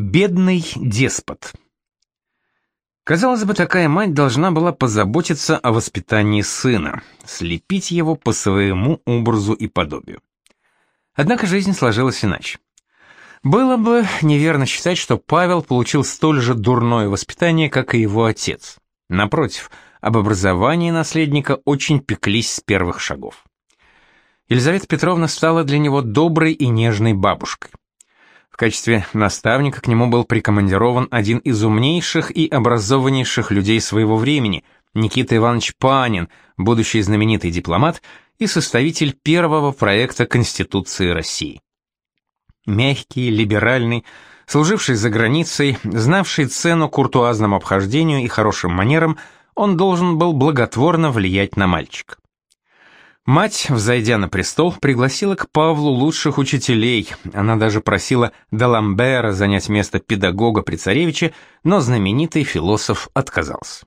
Бедный деспот. Казалось бы, такая мать должна была позаботиться о воспитании сына, слепить его по своему образу и подобию. Однако жизнь сложилась иначе. Было бы неверно считать, что Павел получил столь же дурное воспитание, как и его отец. Напротив, об образовании наследника очень пеклись с первых шагов. Елизавета Петровна стала для него доброй и нежной бабушкой. Качестве наставника к нему был прикомандирован один из умнейших и образованнейших людей своего времени, Никита Иванович Панин, будущий знаменитый дипломат и составитель первого проекта Конституции России. Мягкий, либеральный, служивший за границей, знавший цену куртуазному обхождению и хорошим манерам, он должен был благотворно влиять на мальчика. Мать, взойдя на престол, пригласила к Павлу лучших учителей. Она даже просила Даламбера занять место педагога при царевиче, но знаменитый философ отказался.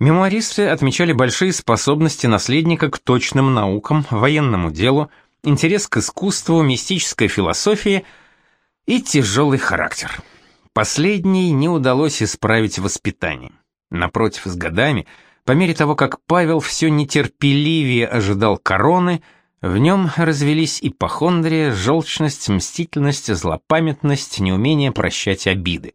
Мемуаристы отмечали большие способности наследника к точным наукам, военному делу, интерес к искусству, мистической философии и тяжелый характер. Последний не удалось исправить воспитание. Напротив, с годами, по мере того, как Павел все нетерпеливее ожидал короны, в нем развелись ипохондрия, желчность, мстительность, злопамятность, неумение прощать обиды.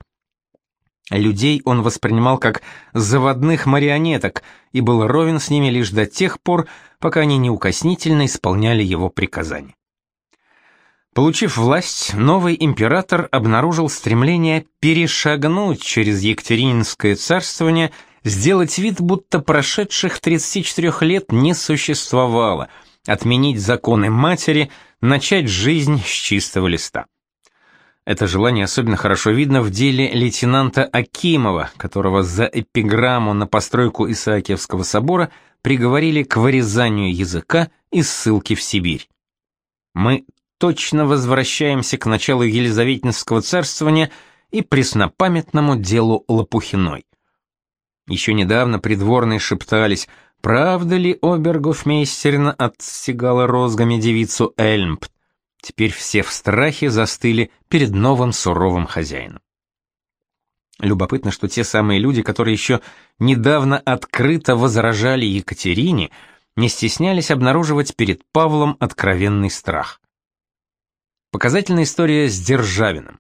Людей он воспринимал как заводных марионеток и был ровен с ними лишь до тех пор, пока они неукоснительно исполняли его приказания. Получив власть, новый император обнаружил стремление перешагнуть через Екатерининское царствование, сделать вид, будто прошедших 34 лет не существовало, отменить законы матери, начать жизнь с чистого листа. Это желание особенно хорошо видно в деле лейтенанта Акимова, которого за эпиграмму на постройку Исаакиевского собора приговорили к вырезанию языка и ссылке в Сибирь. Мы точно возвращаемся к началу Елизаветинского царствования и преснопамятному делу Лопухиной. Еще недавно придворные шептались, правда ли обергофмейстерина отстегала розгами девицу Эльмпт, Теперь все в страхе застыли перед новым суровым хозяином. Любопытно, что те самые люди, которые еще недавно открыто возражали Екатерине, не стеснялись обнаруживать перед Павлом откровенный страх. Показательная история с Державиным.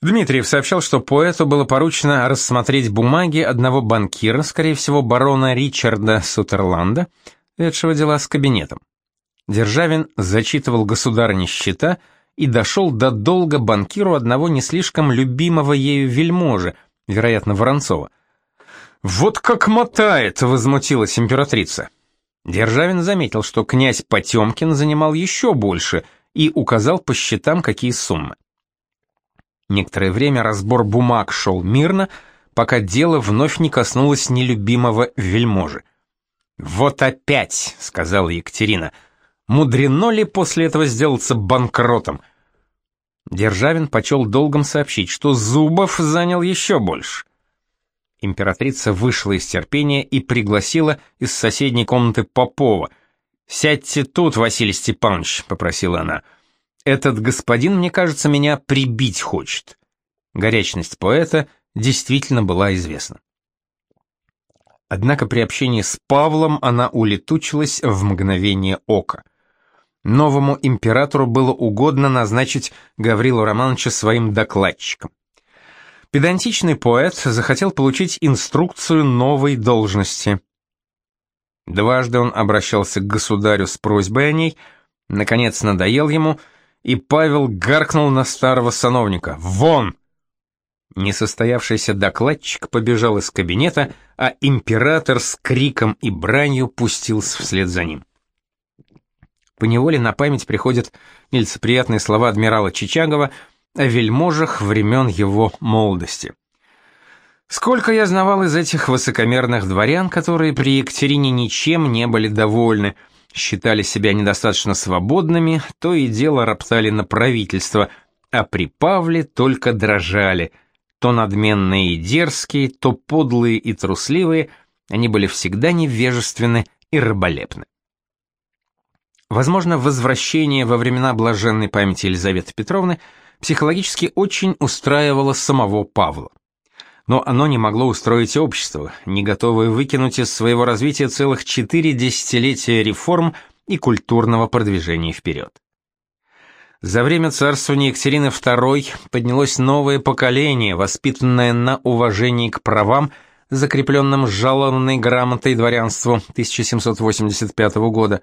Дмитриев сообщал, что поэту было поручено рассмотреть бумаги одного банкира, скорее всего, барона Ричарда Сутерланда, ведшего дела с кабинетом. Державин зачитывал государыне счета и дошел до долга банкиру одного не слишком любимого ею вельможи, вероятно, Воронцова. «Вот как мотает!» — возмутилась императрица. Державин заметил, что князь Потемкин занимал еще больше и указал по счетам, какие суммы. Некоторое время разбор бумаг шел мирно, пока дело вновь не коснулось нелюбимого вельможи. «Вот опять!» — сказала Екатерина — Мудрено ли после этого сделаться банкротом? Державин почел долгом сообщить, что Зубов занял еще больше. Императрица вышла из терпения и пригласила из соседней комнаты Попова. «Сядьте тут, Василий Степанович», — попросила она. «Этот господин, мне кажется, меня прибить хочет». Горячность поэта действительно была известна. Однако при общении с Павлом она улетучилась в мгновение ока. Новому императору было угодно назначить Гаврилу Романовича своим докладчиком. Педантичный поэт захотел получить инструкцию новой должности. Дважды он обращался к государю с просьбой о ней, наконец надоел ему, и Павел гаркнул на старого сановника «Вон!». Несостоявшийся докладчик побежал из кабинета, а император с криком и бранью пустился вслед за ним. Поневоле на память приходят нелицеприятные слова адмирала Чичагова о вельможах времен его молодости. Сколько я знавал из этих высокомерных дворян, которые при Екатерине ничем не были довольны, считали себя недостаточно свободными, то и дело роптали на правительство, а при Павле только дрожали, то надменные и дерзкие, то подлые и трусливые, они были всегда невежественны и раболепны. Возможно, возвращение во времена блаженной памяти Елизаветы Петровны психологически очень устраивало самого Павла. Но оно не могло устроить общество, не готовое выкинуть из своего развития целых четыре десятилетия реформ и культурного продвижения вперед. За время царствования Екатерины II поднялось новое поколение, воспитанное на уважении к правам, закрепленным жалованной грамотой дворянству 1785 года.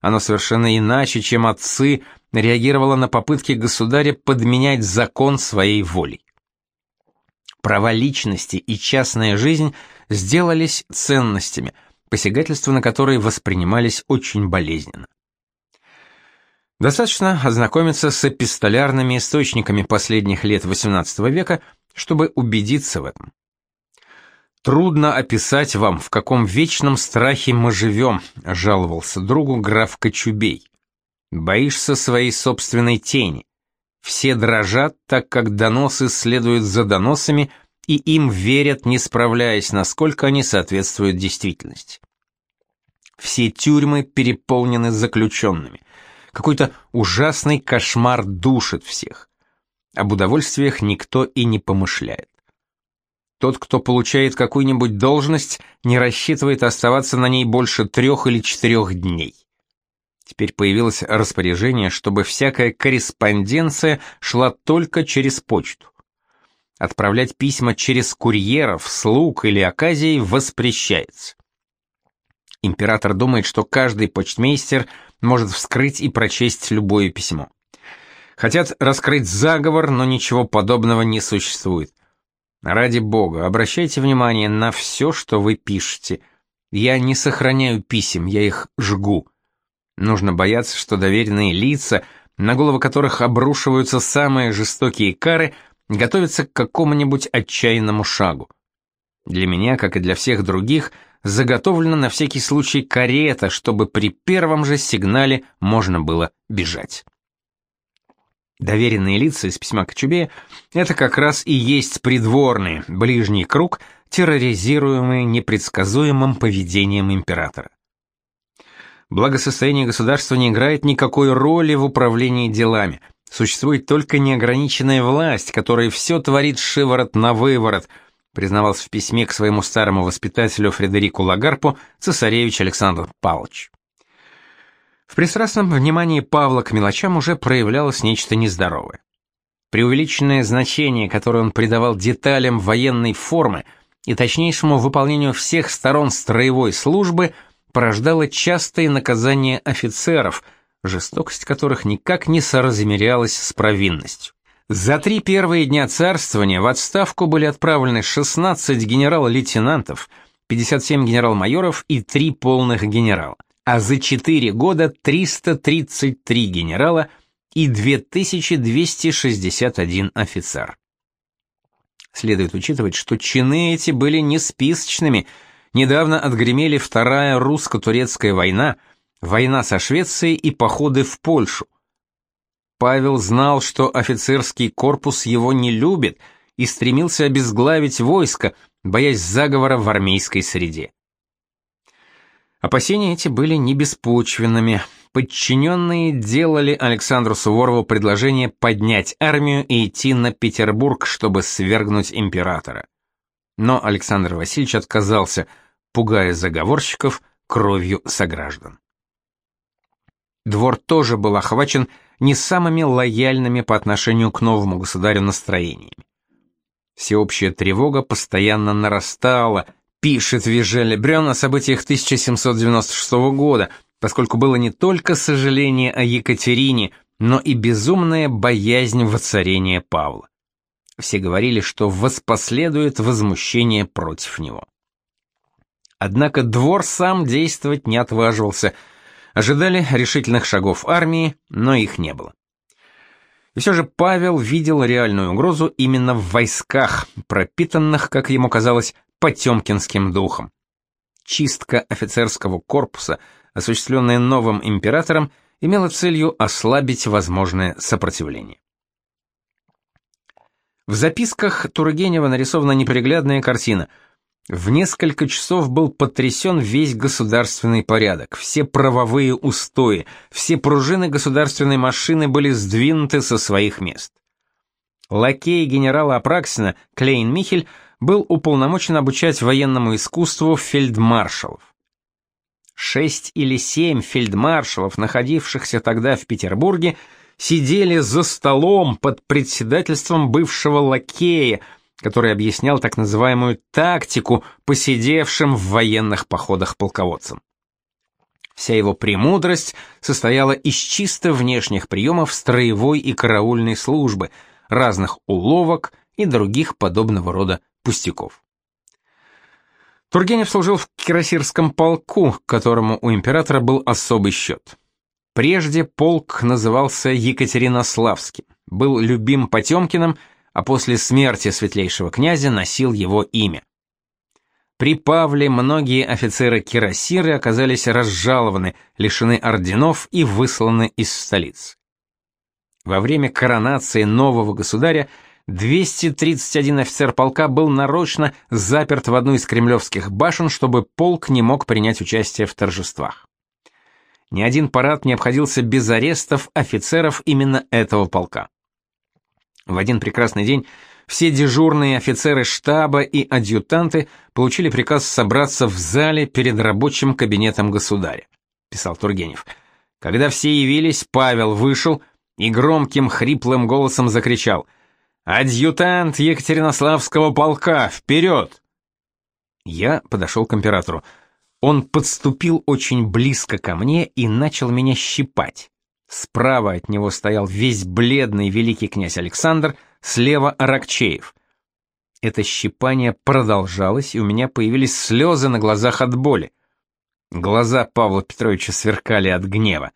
Оно совершенно иначе, чем отцы, реагировало на попытки государя подменять закон своей волей. Права личности и частная жизнь сделались ценностями, посягательства на которые воспринимались очень болезненно. Достаточно ознакомиться с эпистолярными источниками последних лет XVIII века, чтобы убедиться в этом. «Трудно описать вам, в каком вечном страхе мы живем», — жаловался другу граф Кочубей. «Боишься своей собственной тени. Все дрожат, так как доносы следуют за доносами, и им верят, не справляясь, насколько они соответствуют действительности. Все тюрьмы переполнены заключенными. Какой-то ужасный кошмар душит всех. Об удовольствиях никто и не помышляет. Тот, кто получает какую-нибудь должность, не рассчитывает оставаться на ней больше трех или четырех дней. Теперь появилось распоряжение, чтобы всякая корреспонденция шла только через почту. Отправлять письма через курьеров, слуг или оказий воспрещается. Император думает, что каждый почтмейстер может вскрыть и прочесть любое письмо. Хотят раскрыть заговор, но ничего подобного не существует. Ради бога, обращайте внимание на все, что вы пишете. Я не сохраняю писем, я их жгу. Нужно бояться, что доверенные лица, на головы которых обрушиваются самые жестокие кары, готовятся к какому-нибудь отчаянному шагу. Для меня, как и для всех других, заготовлена на всякий случай карета, чтобы при первом же сигнале можно было бежать. Доверенные лица из письма Кочубея — это как раз и есть придворные, ближний круг, терроризируемый непредсказуемым поведением императора. Благосостояние государства не играет никакой роли в управлении делами. Существует только неограниченная власть, которая все творит шиворот на выворот — признавался в письме к своему старому воспитателю Фредерику Лагарпу цесаревич Александр Павлович. В пристрастном внимании Павла к мелочам уже проявлялось нечто нездоровое. Преувеличенное значение, которое он придавал деталям военной формы и точнейшему выполнению всех сторон строевой службы, порождало частые наказания офицеров, жестокость которых никак не соразмерялась с провинностью. За три первые дня царствования в отставку были отправлены 16 генерал-лейтенантов, 57 генерал-майоров и 3 полных генерала, а за 4 года 333 генерала и 2261 офицер. Следует учитывать, что чины эти были не списочными. Недавно отгремели Вторая русско-турецкая война, война со Швецией и походы в Польшу. Павел знал, что офицерский корпус его не любит и стремился обезглавить войско, боясь заговора в армейской среде. Опасения эти были не беспочвенными. Подчиненные делали Александру Суворову предложение поднять армию и идти на Петербург, чтобы свергнуть императора. Но Александр Васильевич отказался, пугая заговорщиков кровью сограждан. Двор тоже был охвачен не самыми лояльными по отношению к новому государю настроениями. Всеобщая тревога постоянно нарастала, пишет Вижель Брён о событиях 1796 года, поскольку было не только сожаление о Екатерине, но и безумная боязнь воцарения Павла. Все говорили, что воспоследует возмущение против него. Однако двор сам действовать не отваживался – Ожидали решительных шагов армии, но их не было. И все же Павел видел реальную угрозу именно в войсках, пропитанных, как ему казалось, потемкинским духом. Чистка офицерского корпуса, осуществленная новым императором, имела целью ослабить возможное сопротивление. В записках Тургенева нарисована неприглядная картина – в несколько часов был потрясен весь государственный порядок, все правовые устои, все пружины государственной машины были сдвинуты со своих мест. Лакей генерала Апраксина, Клейн Михель, был уполномочен обучать военному искусству фельдмаршалов. Шесть или семь фельдмаршалов, находившихся тогда в Петербурге, сидели за столом под председательством бывшего лакея, который объяснял так называемую тактику посидевшим в военных походах полководцам. Вся его премудрость состояла из чисто внешних приемов строевой и караульной службы, разных уловок и других подобного рода пустяков. Тургенев служил в кирасирском полку, которому у императора был особый счет. Прежде полк назывался Екатеринославским, был любим Потемкиным, а после смерти светлейшего князя носил его имя. При Павле многие офицеры-кирасиры оказались разжалованы, лишены орденов и высланы из столиц. Во время коронации нового государя 231 офицер полка был нарочно заперт в одну из кремлевских башен, чтобы полк не мог принять участие в торжествах. Ни один парад не обходился без арестов офицеров именно этого полка. В один прекрасный день все дежурные офицеры штаба и адъютанты получили приказ собраться в зале перед рабочим кабинетом государя, писал Тургенев. Когда все явились, Павел вышел и громким хриплым голосом закричал: Адъютант Екатеринославского полка, вперед!» Я подошел к императору. Он подступил очень близко ко мне и начал меня щипать. Справа от него стоял весь бледный великий князь Александр, слева Аракчеев. Это щипание продолжалось, и у меня появились слезы на глазах от боли. Глаза Павла Петровича сверкали от гнева.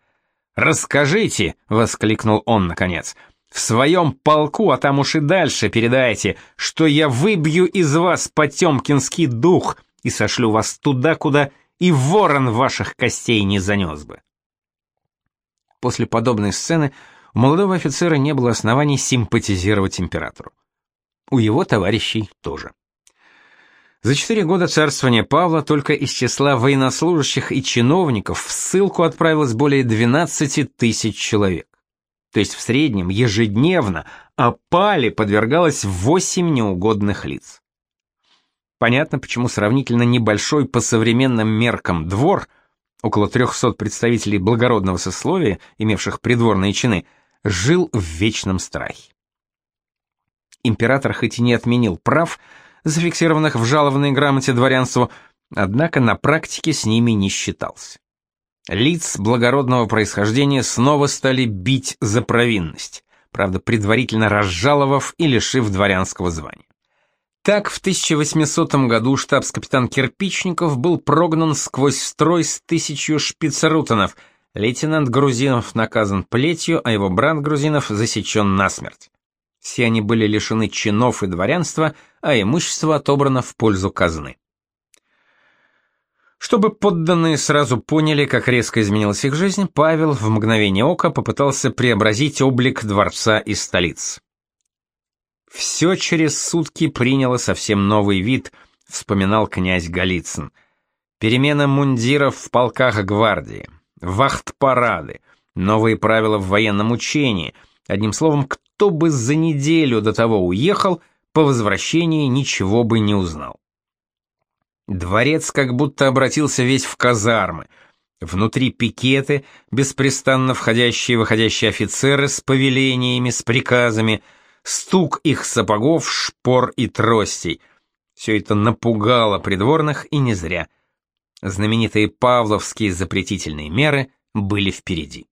«Расскажите!» — воскликнул он наконец — в своем полку, а там уж и дальше передайте, что я выбью из вас потемкинский дух и сошлю вас туда, куда и ворон ваших костей не занес бы. После подобной сцены у молодого офицера не было оснований симпатизировать императору. У его товарищей тоже. За четыре года царствования Павла только из числа военнослужащих и чиновников в ссылку отправилось более 12 тысяч человек то есть в среднем ежедневно, опале подвергалось 8 неугодных лиц. Понятно, почему сравнительно небольшой по современным меркам двор, около 300 представителей благородного сословия, имевших придворные чины, жил в вечном страхе. Император хоть и не отменил прав, зафиксированных в жалованной грамоте дворянству, однако на практике с ними не считался. Лиц благородного происхождения снова стали бить за провинность, правда, предварительно разжаловав и лишив дворянского звания. Так в 1800 году штабс-капитан Кирпичников был прогнан сквозь строй с тысячью шпицерутонов, лейтенант Грузинов наказан плетью, а его брат Грузинов засечен насмерть. Все они были лишены чинов и дворянства, а имущество отобрано в пользу казны. Чтобы подданные сразу поняли, как резко изменилась их жизнь, Павел в мгновение ока попытался преобразить облик дворца и столиц. «Все через сутки приняло совсем новый вид», — вспоминал князь Голицын. «Перемена мундиров в полках гвардии, вахт-парады, новые правила в военном учении. Одним словом, кто бы за неделю до того уехал, по возвращении ничего бы не узнал. Дворец как будто обратился весь в казармы. Внутри пикеты, беспрестанно входящие и выходящие офицеры с повелениями, с приказами, стук их сапогов, шпор и тростей. Все это напугало придворных и не зря. Знаменитые павловские запретительные меры были впереди.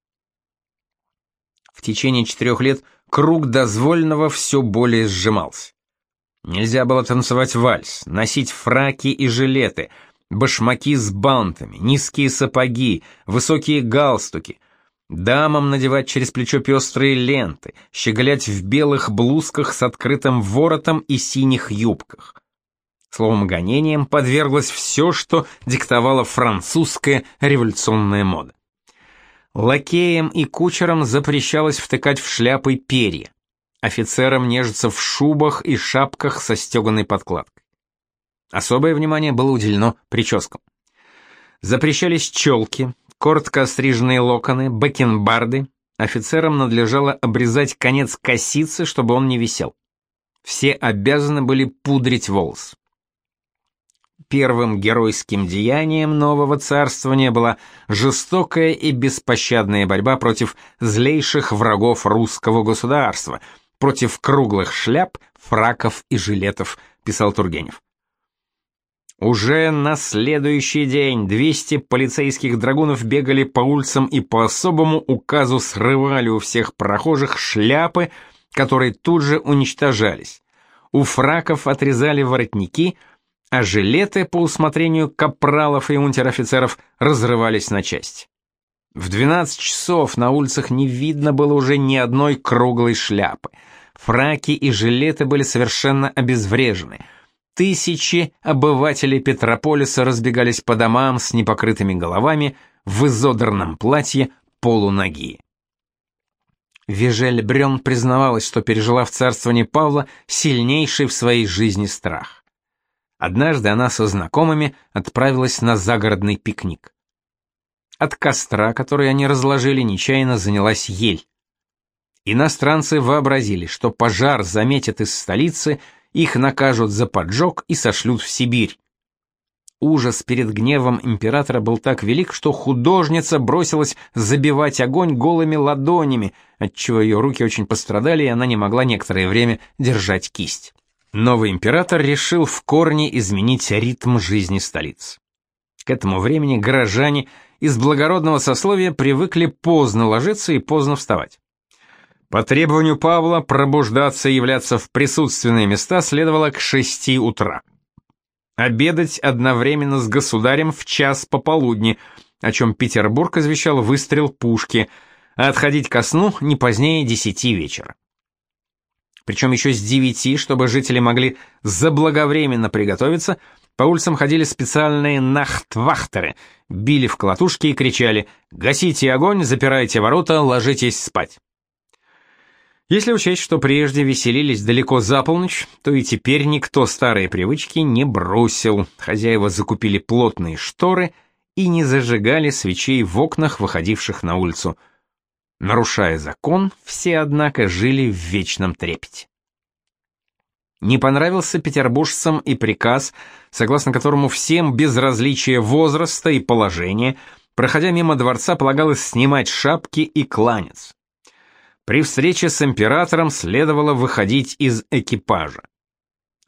В течение четырех лет круг дозвольного все более сжимался. Нельзя было танцевать вальс, носить фраки и жилеты, башмаки с бантами, низкие сапоги, высокие галстуки, дамам надевать через плечо пестрые ленты, щеголять в белых блузках с открытым воротом и синих юбках. Словом, гонением подверглось все, что диктовала французская революционная мода. Лакеям и кучерам запрещалось втыкать в шляпы перья. Офицерам нежиться в шубах и шапках со стеганой подкладкой. Особое внимание было уделено прическам. Запрещались челки, коротко остриженные локоны, бакенбарды, офицерам надлежало обрезать конец косицы, чтобы он не висел. Все обязаны были пудрить волос. Первым геройским деянием нового царствования была жестокая и беспощадная борьба против злейших врагов русского государства, против круглых шляп, фраков и жилетов, писал Тургенев. Уже на следующий день 200 полицейских драгунов бегали по улицам и по особому указу срывали у всех прохожих шляпы, которые тут же уничтожались. У фраков отрезали воротники, а жилеты по усмотрению капралов и унтер-офицеров разрывались на части. В 12 часов на улицах не видно было уже ни одной круглой шляпы. Фраки и жилеты были совершенно обезврежены — Тысячи обывателей Петрополиса разбегались по домам с непокрытыми головами, в изодранном платье, полуноги. Вежель Брён признавалась, что пережила в царствовании Павла сильнейший в своей жизни страх. Однажды она со знакомыми отправилась на загородный пикник. От костра, который они разложили, нечаянно занялась ель. Иностранцы вообразили, что пожар заметят из столицы – их накажут за поджог и сошлют в Сибирь. Ужас перед гневом императора был так велик, что художница бросилась забивать огонь голыми ладонями, отчего ее руки очень пострадали, и она не могла некоторое время держать кисть. Новый император решил в корне изменить ритм жизни столицы. К этому времени горожане из благородного сословия привыкли поздно ложиться и поздно вставать. По требованию Павла пробуждаться и являться в присутственные места следовало к шести утра. Обедать одновременно с государем в час пополудни, о чем Петербург извещал выстрел пушки, а отходить ко сну не позднее десяти вечера. Причем еще с девяти, чтобы жители могли заблаговременно приготовиться, по улицам ходили специальные нахтвахтеры, били в колотушки и кричали «Гасите огонь, запирайте ворота, ложитесь спать». Если учесть, что прежде веселились далеко за полночь, то и теперь никто старые привычки не бросил. Хозяева закупили плотные шторы и не зажигали свечей в окнах, выходивших на улицу. Нарушая закон, все, однако, жили в вечном трепете. Не понравился петербуржцам и приказ, согласно которому всем без различия возраста и положения, проходя мимо дворца, полагалось снимать шапки и кланяться. При встрече с императором следовало выходить из экипажа.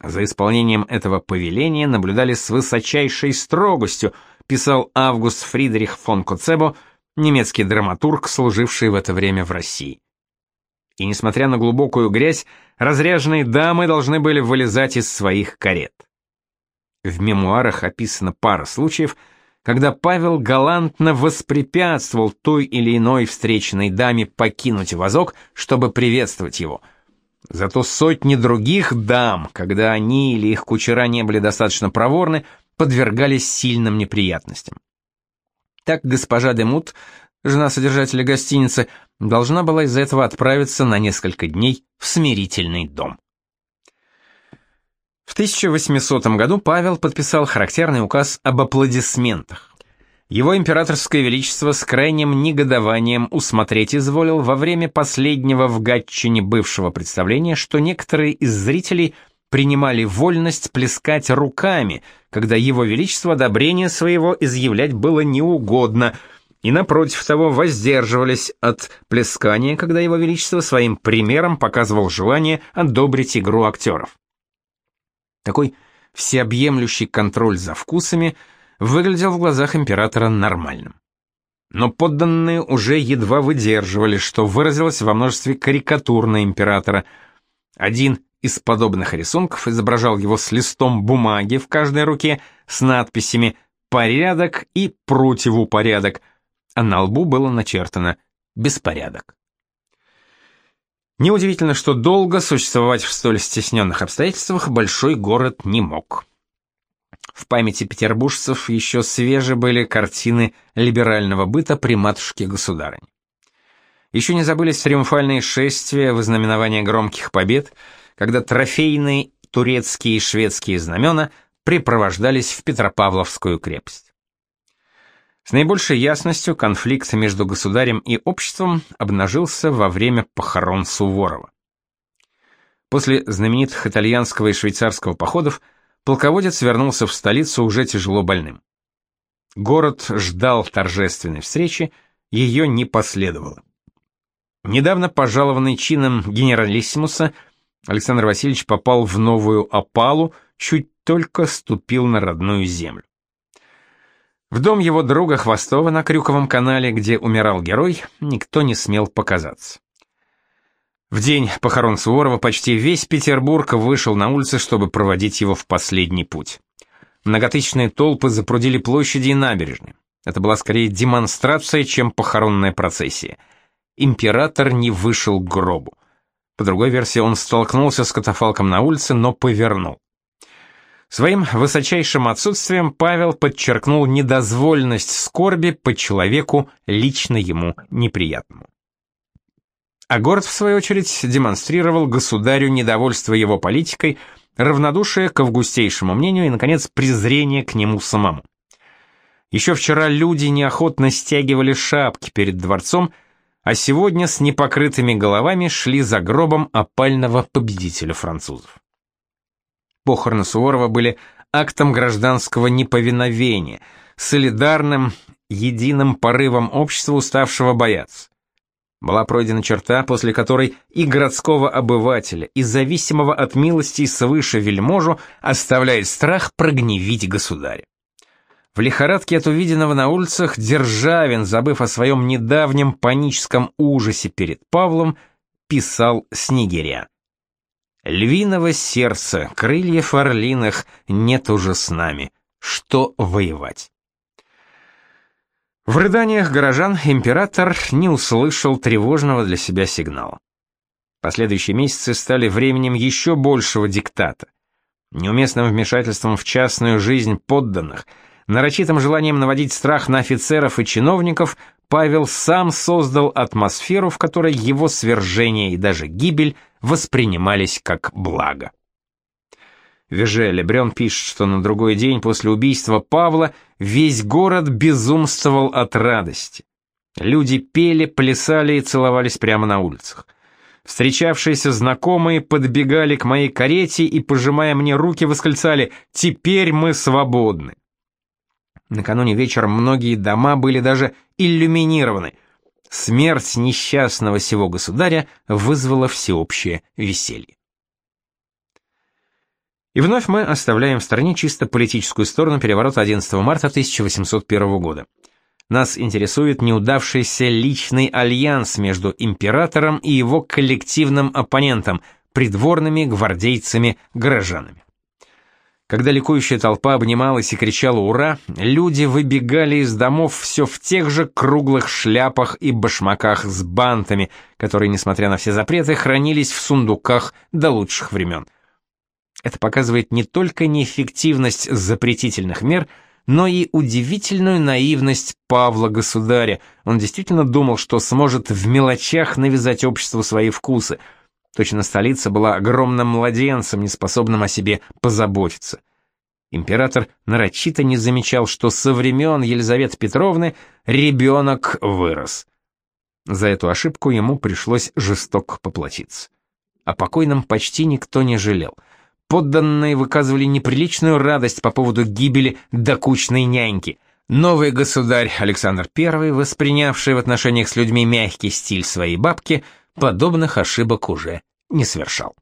За исполнением этого повеления наблюдали с высочайшей строгостью, писал Август Фридрих фон Коцебо, немецкий драматург, служивший в это время в России. И несмотря на глубокую грязь, разряженные дамы должны были вылезать из своих карет. В мемуарах описана пара случаев, когда Павел галантно воспрепятствовал той или иной встречной даме покинуть вазок, чтобы приветствовать его. Зато сотни других дам, когда они или их кучера не были достаточно проворны, подвергались сильным неприятностям. Так госпожа Демут, жена содержателя гостиницы, должна была из-за этого отправиться на несколько дней в смирительный дом. В 1800 году Павел подписал характерный указ об аплодисментах. Его императорское величество с крайним негодованием усмотреть изволил во время последнего в Гатчине бывшего представления, что некоторые из зрителей принимали вольность плескать руками, когда его величество одобрение своего изъявлять было неугодно, и напротив того воздерживались от плескания, когда его величество своим примером показывал желание одобрить игру актеров. Такой всеобъемлющий контроль за вкусами выглядел в глазах императора нормальным. Но подданные уже едва выдерживали, что выразилось во множестве карикатур на императора. Один из подобных рисунков изображал его с листом бумаги в каждой руке с надписями «порядок» и «противупорядок», а на лбу было начертано «беспорядок». Неудивительно, что долго существовать в столь стесненных обстоятельствах большой город не мог. В памяти петербуржцев еще свежи были картины либерального быта при матушке-государыне. Еще не забылись триумфальные шествия в ознаменование громких побед, когда трофейные турецкие и шведские знамена припровождались в Петропавловскую крепость. С наибольшей ясностью конфликт между государем и обществом обнажился во время похорон Суворова. После знаменитых итальянского и швейцарского походов полководец вернулся в столицу уже тяжело больным. Город ждал торжественной встречи, ее не последовало. Недавно пожалованный чином генералиссимуса Александр Васильевич попал в новую опалу, чуть только ступил на родную землю. В дом его друга Хвостова на Крюковом канале, где умирал герой, никто не смел показаться. В день похорон Суворова почти весь Петербург вышел на улицы, чтобы проводить его в последний путь. Многотысячные толпы запрудили площади и набережные. Это была скорее демонстрация, чем похоронная процессия. Император не вышел к гробу. По другой версии, он столкнулся с катафалком на улице, но повернул. Своим высочайшим отсутствием Павел подчеркнул недозвольность скорби по человеку, лично ему неприятному. А город, в свою очередь, демонстрировал государю недовольство его политикой, равнодушие к августейшему мнению и, наконец, презрение к нему самому. Еще вчера люди неохотно стягивали шапки перед дворцом, а сегодня с непокрытыми головами шли за гробом опального победителя французов. Похороны Суворова были актом гражданского неповиновения, солидарным, единым порывом общества, уставшего бояться. Была пройдена черта, после которой и городского обывателя, и зависимого от милости свыше вельможу оставляет страх прогневить государя. В лихорадке от увиденного на улицах Державин, забыв о своем недавнем паническом ужасе перед Павлом, писал Снегиря. Львиного сердца, крыльев орлиных нет уже с нами. Что воевать? В рыданиях горожан император не услышал тревожного для себя сигнала. Последующие месяцы стали временем еще большего диктата. Неуместным вмешательством в частную жизнь подданных, нарочитым желанием наводить страх на офицеров и чиновников, Павел сам создал атмосферу, в которой его свержение и даже гибель воспринимались как благо. Веже Лебрен пишет, что на другой день после убийства Павла весь город безумствовал от радости. Люди пели, плясали и целовались прямо на улицах. Встречавшиеся знакомые подбегали к моей карете и, пожимая мне руки, восклицали «Теперь мы свободны». Накануне вечером многие дома были даже иллюминированы. Смерть несчастного сего государя вызвала всеобщее веселье. И вновь мы оставляем в стороне чисто политическую сторону переворота 11 марта 1801 года. Нас интересует неудавшийся личный альянс между императором и его коллективным оппонентом, придворными, гвардейцами, горожанами. Когда ликующая толпа обнималась и кричала «Ура!», люди выбегали из домов все в тех же круглых шляпах и башмаках с бантами, которые, несмотря на все запреты, хранились в сундуках до лучших времен. Это показывает не только неэффективность запретительных мер, но и удивительную наивность Павла Государя. Он действительно думал, что сможет в мелочах навязать обществу свои вкусы – Точно столица была огромным младенцем, неспособным о себе позаботиться. Император нарочито не замечал, что со времен Елизаветы Петровны ребенок вырос. За эту ошибку ему пришлось жестоко поплатиться. О покойном почти никто не жалел. Подданные выказывали неприличную радость по поводу гибели докучной няньки. Новый государь Александр I, воспринявший в отношениях с людьми мягкий стиль своей бабки, подобных ошибок уже не совершал.